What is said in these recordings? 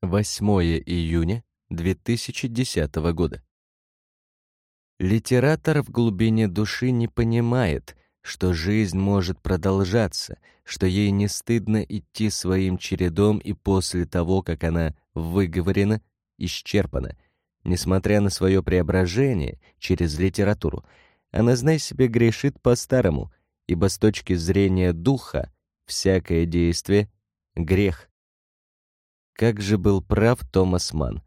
8 июня 2010 года. Литератор в глубине души не понимает, что жизнь может продолжаться, что ей не стыдно идти своим чередом и после того, как она выговорена, исчерпана. Несмотря на свое преображение через литературу, она, знай себе, грешит по-старому, ибо с точки зрения духа всякое действие — грех. Как же был прав Томас Манн.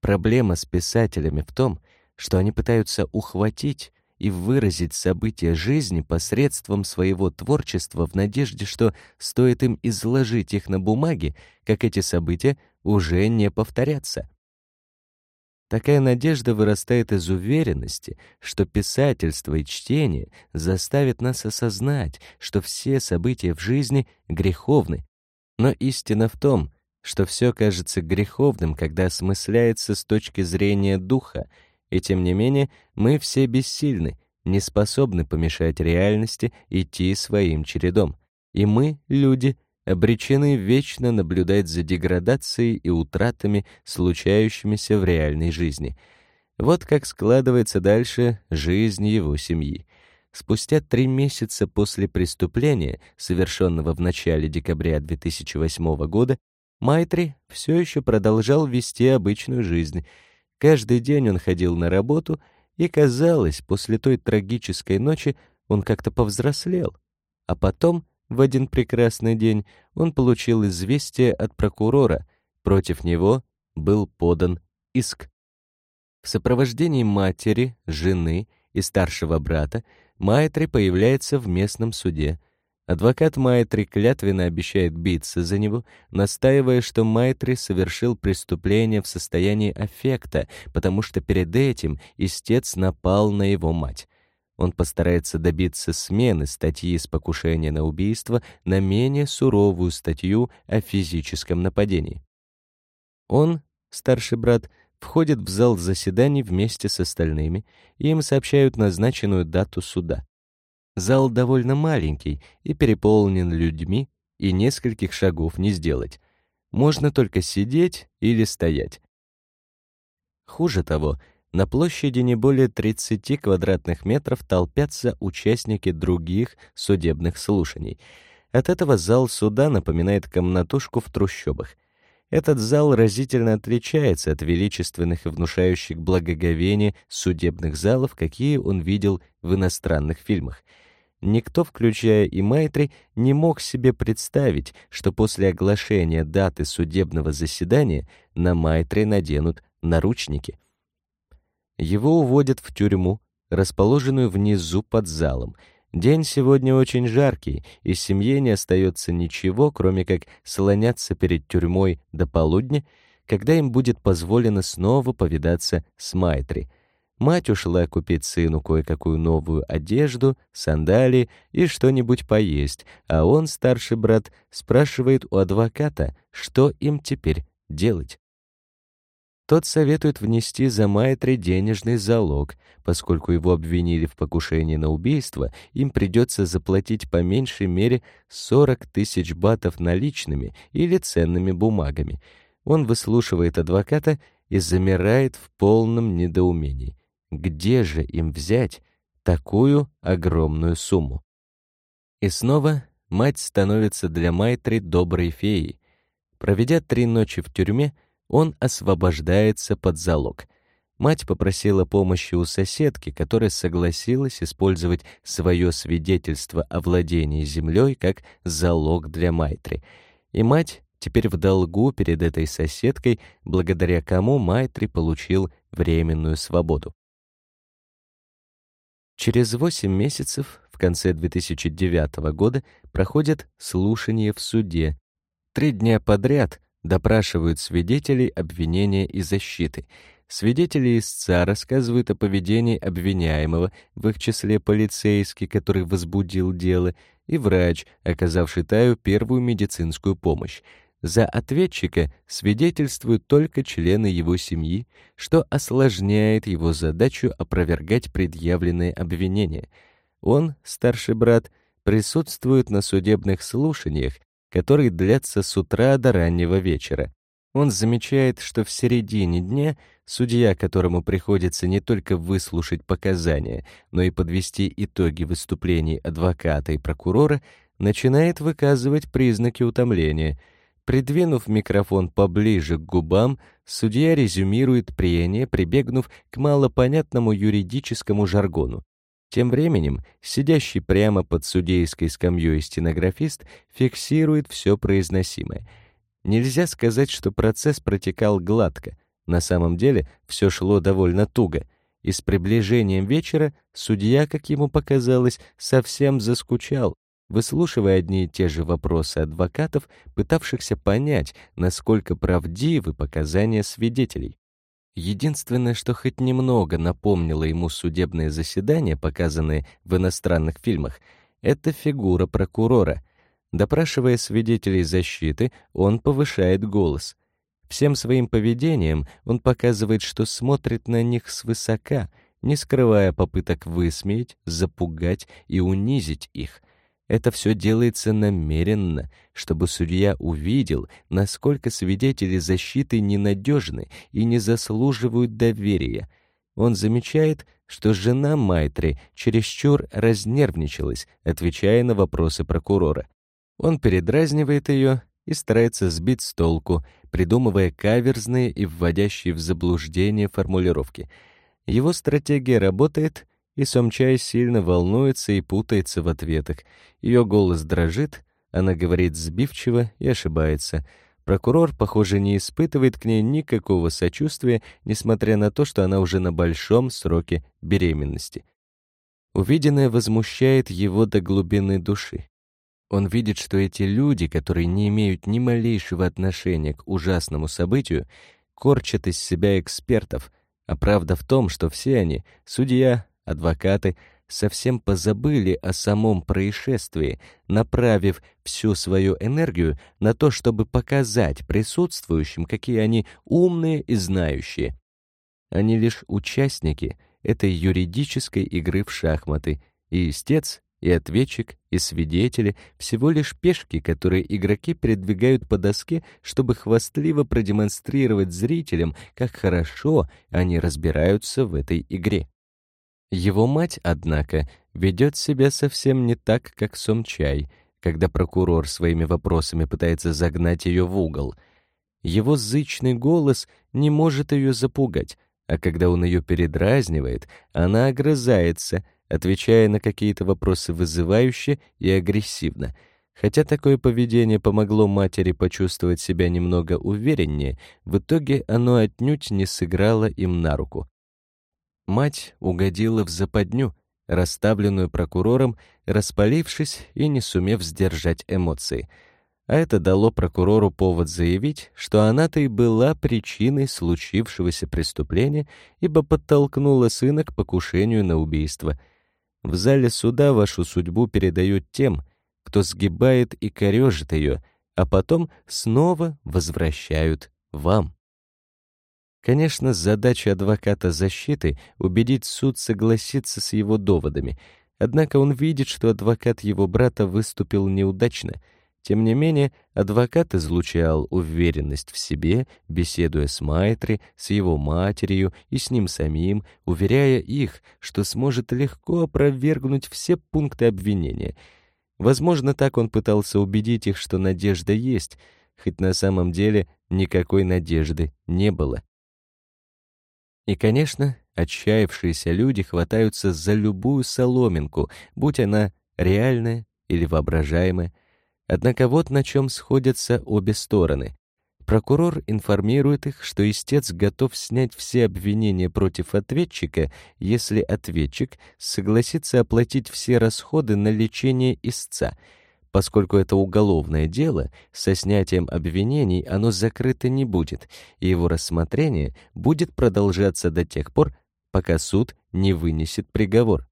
Проблема с писателями в том, что они пытаются ухватить и выразить события жизни посредством своего творчества в надежде, что стоит им изложить их на бумаге, как эти события уже не повторятся. Такая надежда вырастает из уверенности, что писательство и чтение заставят нас осознать, что все события в жизни греховны. Но истина в том, что все кажется греховным, когда осмысляется с точки зрения духа, и тем не менее мы все бессильны, не способны помешать реальности идти своим чередом. И мы, люди, обречены вечно наблюдать за деградацией и утратами, случающимися в реальной жизни. Вот как складывается дальше жизнь его семьи. Спустя три месяца после преступления, совершенного в начале декабря 2008 года, Майтри все еще продолжал вести обычную жизнь. Каждый день он ходил на работу, и, казалось, после той трагической ночи он как-то повзрослел. А потом, в один прекрасный день, он получил известие от прокурора. Против него был подан иск. В сопровождении матери, жены и старшего брата Майтри появляется в местном суде — Адвокат Майтри клятвенно обещает биться за него, настаивая, что Майтри совершил преступление в состоянии аффекта, потому что перед этим истец напал на его мать. Он постарается добиться смены статьи с покушения на убийство на менее суровую статью о физическом нападении. Он, старший брат, входит в зал заседаний вместе с остальными, и им сообщают назначенную дату суда. Зал довольно маленький и переполнен людьми, и нескольких шагов не сделать. Можно только сидеть или стоять. Хуже того, на площади не более 30 квадратных метров толпятся участники других судебных слушаний. От этого зал суда напоминает комнатушку в трущобах. Этот зал разительно отличается от величественных и внушающих благоговение судебных залов, какие он видел в иностранных фильмах — Никто, включая и Майтри, не мог себе представить, что после оглашения даты судебного заседания на Майтри наденут наручники. Его уводят в тюрьму, расположенную внизу под залом. День сегодня очень жаркий, и семье не остается ничего, кроме как слоняться перед тюрьмой до полудня, когда им будет позволено снова повидаться с Майтри — Мать ушла купить сыну кое-какую новую одежду, сандалии и что-нибудь поесть, а он, старший брат, спрашивает у адвоката, что им теперь делать. Тот советует внести за Майтри денежный залог, поскольку его обвинили в покушении на убийство, им придется заплатить по меньшей мере 40 тысяч батов наличными или ценными бумагами. Он выслушивает адвоката и замирает в полном недоумении. Где же им взять такую огромную сумму? И снова мать становится для Майтри доброй феей. Проведя три ночи в тюрьме, он освобождается под залог. Мать попросила помощи у соседки, которая согласилась использовать свое свидетельство о владении землей как залог для Майтри. И мать теперь в долгу перед этой соседкой, благодаря кому Майтри получил временную свободу. Через 8 месяцев, в конце 2009 года, проходят слушания в суде. Три дня подряд допрашивают свидетелей обвинения и защиты. Свидетели истца рассказывают о поведении обвиняемого, в их числе полицейский, который возбудил дело, и врач, оказавший Таю первую медицинскую помощь. За ответчика свидетельствуют только члены его семьи, что осложняет его задачу опровергать предъявленные обвинения. Он, старший брат, присутствует на судебных слушаниях, которые длятся с утра до раннего вечера. Он замечает, что в середине дня судья, которому приходится не только выслушать показания, но и подвести итоги выступлений адвоката и прокурора, начинает выказывать признаки утомления. Придвинув микрофон поближе к губам, судья резюмирует прения, прибегнув к малопонятному юридическому жаргону. Тем временем сидящий прямо под судейской скамьей стенографист фиксирует все произносимое — Нельзя сказать, что процесс протекал гладко. На самом деле все шло довольно туго. И с приближением вечера судья, как ему показалось, совсем заскучал, выслушивая одни и те же вопросы адвокатов, пытавшихся понять, насколько правдивы показания свидетелей. Единственное, что хоть немного напомнило ему судебные заседания, показанные в иностранных фильмах, это фигура прокурора — Допрашивая свидетелей защиты, он повышает голос. Всем своим поведением он показывает, что смотрит на них свысока, не скрывая попыток высмеять, запугать и унизить их. Это все делается намеренно, чтобы судья увидел, насколько свидетели защиты ненадежны и не заслуживают доверия. Он замечает, что жена Майтри чересчур разнервничалась, отвечая на вопросы прокурора. Он передразнивает ее и старается сбить с толку, придумывая каверзные и вводящие в заблуждение формулировки. Его стратегия работает, и Сомчай сильно волнуется и путается в ответах. Ее голос дрожит, она говорит сбивчиво и ошибается. Прокурор, похоже, не испытывает к ней никакого сочувствия, несмотря на то, что она уже на большом сроке беременности. Увиденное возмущает его до глубины души. Он видит, что эти люди, которые не имеют ни малейшего отношения к ужасному событию, корчат из себя экспертов, а правда в том, что все они, судья, адвокаты, совсем позабыли о самом происшествии, направив всю свою энергию на то, чтобы показать присутствующим, какие они умные и знающие. Они лишь участники этой юридической игры в шахматы, и истец и ответчик, и свидетели — всего лишь пешки, которые игроки передвигают по доске, чтобы хвастливо продемонстрировать зрителям, как хорошо они разбираются в этой игре. Его мать, однако, ведет себя совсем не так, как Сомчай, когда прокурор своими вопросами пытается загнать ее в угол. Его зычный голос не может ее запугать, а когда он ее передразнивает, она огрызается — отвечая на какие-то вопросы вызывающе и агрессивно. Хотя такое поведение помогло матери почувствовать себя немного увереннее, в итоге оно отнюдь не сыграло им на руку. Мать угодила в западню, расставленную прокурором, распалившись и не сумев сдержать эмоции — а это дало прокурору повод заявить, что она-то и была причиной случившегося преступления, ибо подтолкнула сына к покушению на убийство — в зале суда вашу судьбу передают тем, кто сгибает и корежит ее, а потом снова возвращают вам. Конечно, задача адвоката защиты — убедить суд согласиться с его доводами, однако он видит, что адвокат его брата выступил неудачно — тем не менее, адвокат излучал уверенность в себе, беседуя с Майтри, с его матерью и с ним самим, уверяя их, что сможет легко опровергнуть все пункты обвинения. Возможно, так он пытался убедить их, что надежда есть, хоть на самом деле никакой надежды не было. И, конечно, отчаявшиеся люди хватаются за любую соломинку, будь она реальная или воображаемая, Однако вот на чем сходятся обе стороны. Прокурор информирует их, что истец готов снять все обвинения против ответчика, если ответчик согласится оплатить все расходы на лечение истца. Поскольку это уголовное дело, со снятием обвинений оно закрыто не будет, и его рассмотрение будет продолжаться до тех пор, пока суд не вынесет приговор.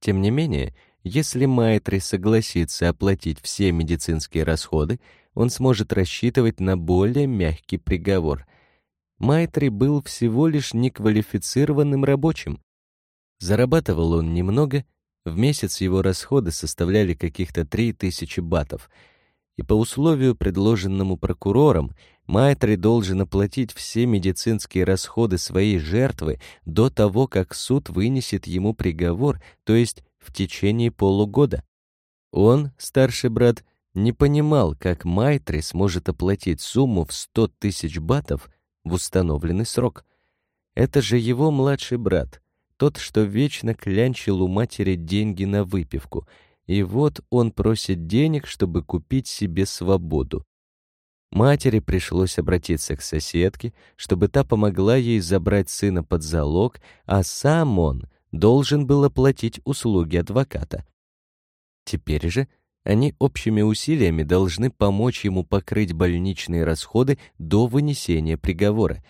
Тем не менее, если Майтри согласится оплатить все медицинские расходы, он сможет рассчитывать на более мягкий приговор. Майтри был всего лишь неквалифицированным рабочим. Зарабатывал он немного, в месяц его расходы составляли каких-то 3000 батов, и по условию, предложенному прокурором, Майтри должен оплатить все медицинские расходы своей жертвы до того, как суд вынесет ему приговор, то есть в течение полугода. Он, старший брат, не понимал, как Майтри сможет оплатить сумму в 100 тысяч батов в установленный срок. Это же его младший брат, тот, что вечно клянчил у матери деньги на выпивку, и вот он просит денег, чтобы купить себе свободу. Матери пришлось обратиться к соседке, чтобы та помогла ей забрать сына под залог, а сам он должен был оплатить услуги адвоката. Теперь же они общими усилиями должны помочь ему покрыть больничные расходы до вынесения приговора.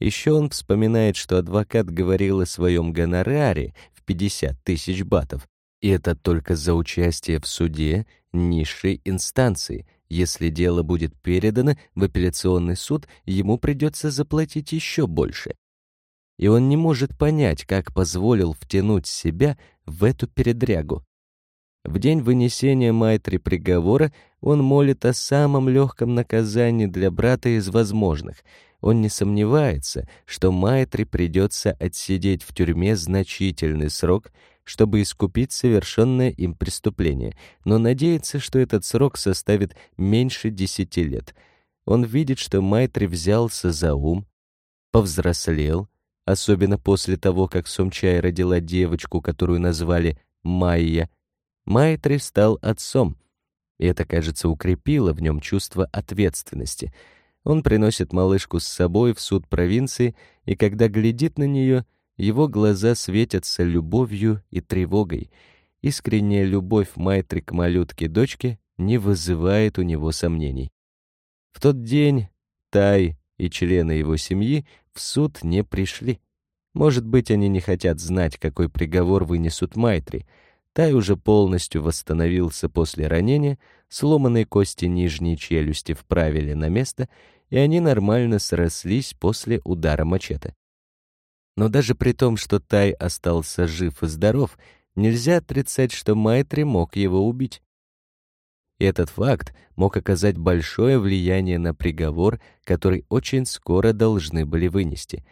Еще он вспоминает, что адвокат говорил о своем гонораре в 50 тысяч батов, и это только за участие в суде низшей инстанции, если дело будет передано в апелляционный суд, ему придется заплатить еще больше. И он не может понять, как позволил втянуть себя в эту передрягу. В день вынесения Майтри приговора он молит о самом легком наказании для брата из возможных. Он не сомневается, что Майтри придется отсидеть в тюрьме значительный срок — чтобы искупить совершенное им преступление, но надеется, что этот срок составит меньше десяти лет. Он видит, что Майтри взялся за ум, повзрослел, особенно после того, как Сомчай родила девочку, которую назвали Майя. Майтри стал отцом, и это, кажется, укрепило в нем чувство ответственности. Он приносит малышку с собой в суд провинции, и когда глядит на нее, его глаза светятся любовью и тревогой. Искренняя любовь Майтри к малютке-дочке не вызывает у него сомнений. В тот день Тай и члены его семьи в суд не пришли. Может быть, они не хотят знать, какой приговор вынесут Майтри. Тай уже полностью восстановился после ранения, сломанные кости нижней челюсти вправили на место, и они нормально срослись после удара мачете. Но даже при том, что Тай остался жив и здоров, нельзя отрицать, что Майтри мог его убить. Этот факт мог оказать большое влияние на приговор, который очень скоро должны были вынести.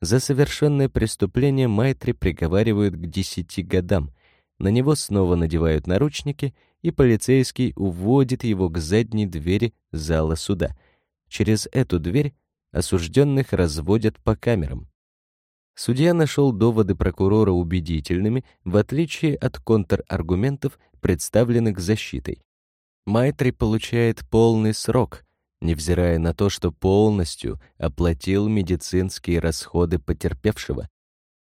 За совершенное преступление Майтри приговаривают к десяти годам. На него снова надевают наручники, и полицейский уводит его к задней двери зала суда. Через эту дверь осужденных разводят по камерам. Судья нашел доводы прокурора убедительными, в отличие от контраргументов, представленных защитой. Майтри получает полный срок, невзирая на то, что полностью оплатил медицинские расходы потерпевшего.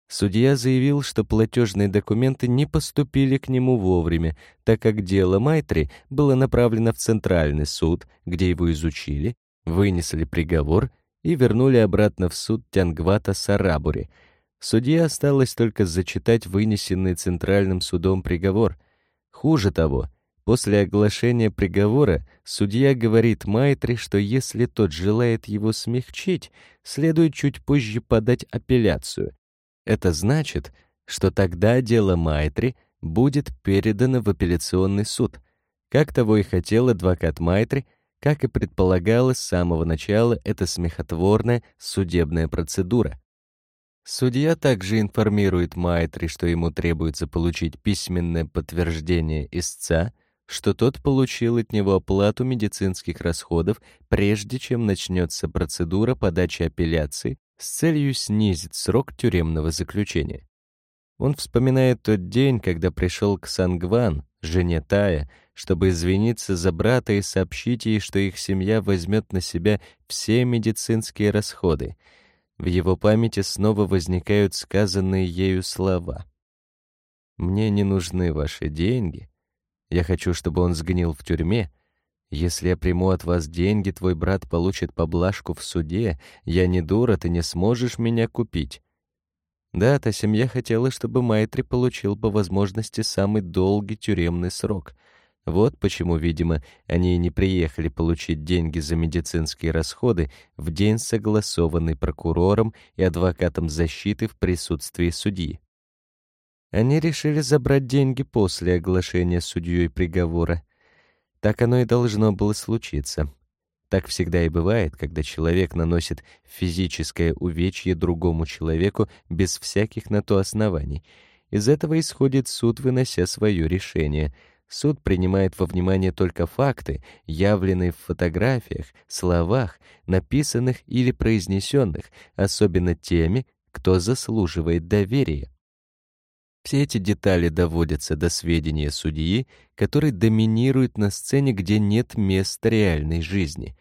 Судья заявил, что платежные документы не поступили к нему вовремя, так как дело Майтри было направлено в Центральный суд, где его изучили, вынесли приговор и вернули обратно в суд Тянгвата Сарабури. Судье осталось только зачитать вынесенный Центральным судом приговор. Хуже того, после оглашения приговора судья говорит Майтри, что если тот желает его смягчить, следует чуть позже подать апелляцию. Это значит, что тогда дело Майтри будет передано в апелляционный суд, как того и хотел адвокат Майтри, как и предполагалось с самого начала, это смехотворная судебная процедура. Судья также информирует Майтри, что ему требуется получить письменное подтверждение истца, что тот получил от него оплату медицинских расходов, прежде чем начнется процедура подачи апелляции с целью снизить срок тюремного заключения. Он вспоминает тот день, когда пришел к Сангван, жене Тая, чтобы извиниться за брата и сообщить ей, что их семья возьмет на себя все медицинские расходы. В его памяти снова возникают сказанные ею слова. «Мне не нужны ваши деньги. Я хочу, чтобы он сгнил в тюрьме. Если я приму от вас деньги, твой брат получит поблажку в суде. Я не дура, ты не сможешь меня купить». Да, та семья хотела, чтобы Майтри получил по возможности самый долгий тюремный срок — вот почему, видимо, они не приехали получить деньги за медицинские расходы в день, согласованный прокурором и адвокатом защиты в присутствии судьи. Они решили забрать деньги после оглашения судьей приговора. Так оно и должно было случиться. Так всегда и бывает, когда человек наносит физическое увечье другому человеку без всяких на то оснований. Из этого исходит суд, вынося свое решение. Суд принимает во внимание только факты, явленные в фотографиях, словах, написанных или произнесенных, особенно теми, кто заслуживает доверия. Все эти детали доводятся до сведения судьи, который доминирует на сцене, где нет места реальной жизни.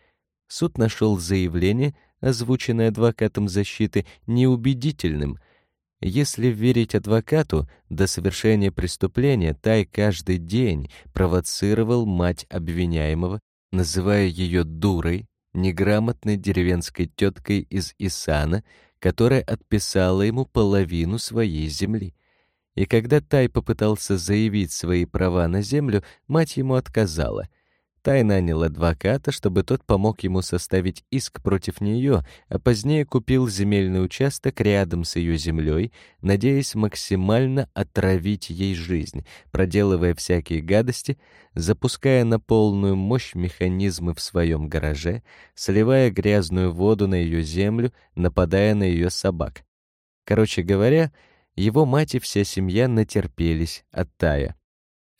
Суд нашел заявление, озвученное адвокатом защиты, неубедительным. Если верить адвокату, до совершения преступления Тай каждый день провоцировал мать обвиняемого, называя ее дурой, неграмотной деревенской теткой из Исана, которая отписала ему половину своей земли. И когда Тай попытался заявить свои права на землю, мать ему отказала. Тай нанял адвоката, чтобы тот помог ему составить иск против нее, а позднее купил земельный участок рядом с ее землей, надеясь максимально отравить ей жизнь, проделывая всякие гадости, запуская на полную мощь механизмы в своем гараже, сливая грязную воду на ее землю, нападая на ее собак. Короче говоря, его мать и вся семья натерпелись от Тая.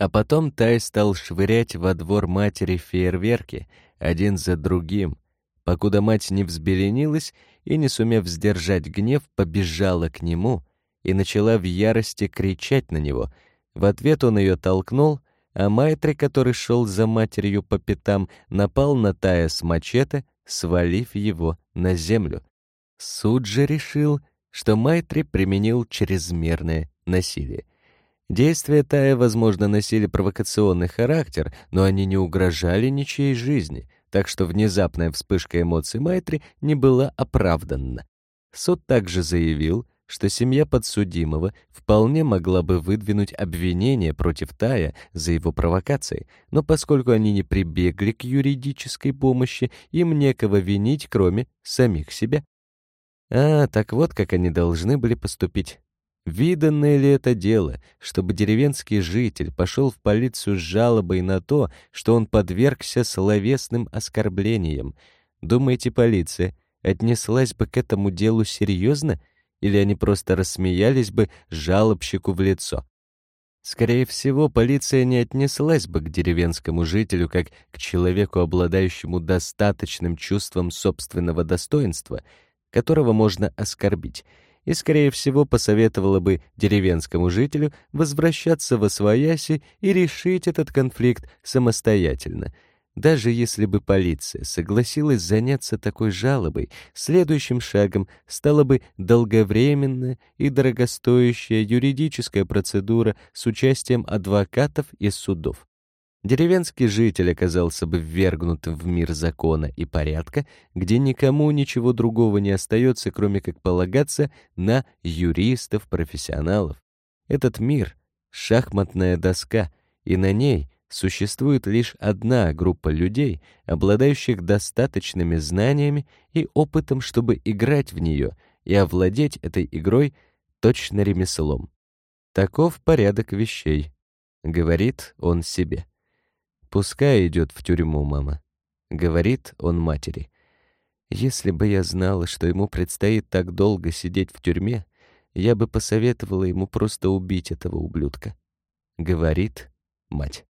А потом Тай стал швырять во двор матери фейерверки, один за другим, покуда мать не взбеленилась и, не сумев сдержать гнев, побежала к нему и начала в ярости кричать на него. В ответ он ее толкнул, а Майтри, который шел за матерью по пятам, напал на Тая с мачете, свалив его на землю. Суд же решил, что Майтри применил чрезмерное насилие. Действия Тая, возможно, носили провокационный характер, но они не угрожали ничьей жизни, так что внезапная вспышка эмоций Майтри не была оправданна. Суд также заявил, что семья подсудимого вполне могла бы выдвинуть обвинение против Тая за его провокации, но поскольку они не прибегли к юридической помощи, им некого винить, кроме самих себя. А, так вот, как они должны были поступить. Виданное ли это дело, чтобы деревенский житель пошел в полицию с жалобой на то, что он подвергся словесным оскорблениям? Думаете, полиция отнеслась бы к этому делу серьезно, или они просто рассмеялись бы жалобщику в лицо? Скорее всего, полиция не отнеслась бы к деревенскому жителю как к человеку, обладающему достаточным чувством собственного достоинства — которого можно оскорбить, и, скорее всего, посоветовала бы деревенскому жителю возвращаться во свояси и решить этот конфликт самостоятельно. Даже если бы полиция согласилась заняться такой жалобой, следующим шагом стала бы долговременная и дорогостоящая юридическая процедура с участием адвокатов и судов. Деревенский житель оказался бы ввергнутым в мир закона и порядка, где никому ничего другого не остается, кроме как полагаться на юристов-профессионалов. Этот мир — шахматная доска, и на ней существует лишь одна группа людей, обладающих достаточными знаниями и опытом, чтобы играть в нее и овладеть этой игрой точно ремеслом. Таков порядок вещей, говорит он себе. Пускай идет в тюрьму, мама, говорит он матери. Если бы я знала, что ему предстоит так долго сидеть в тюрьме, я бы посоветовала ему просто убить этого ублюдка, говорит мать.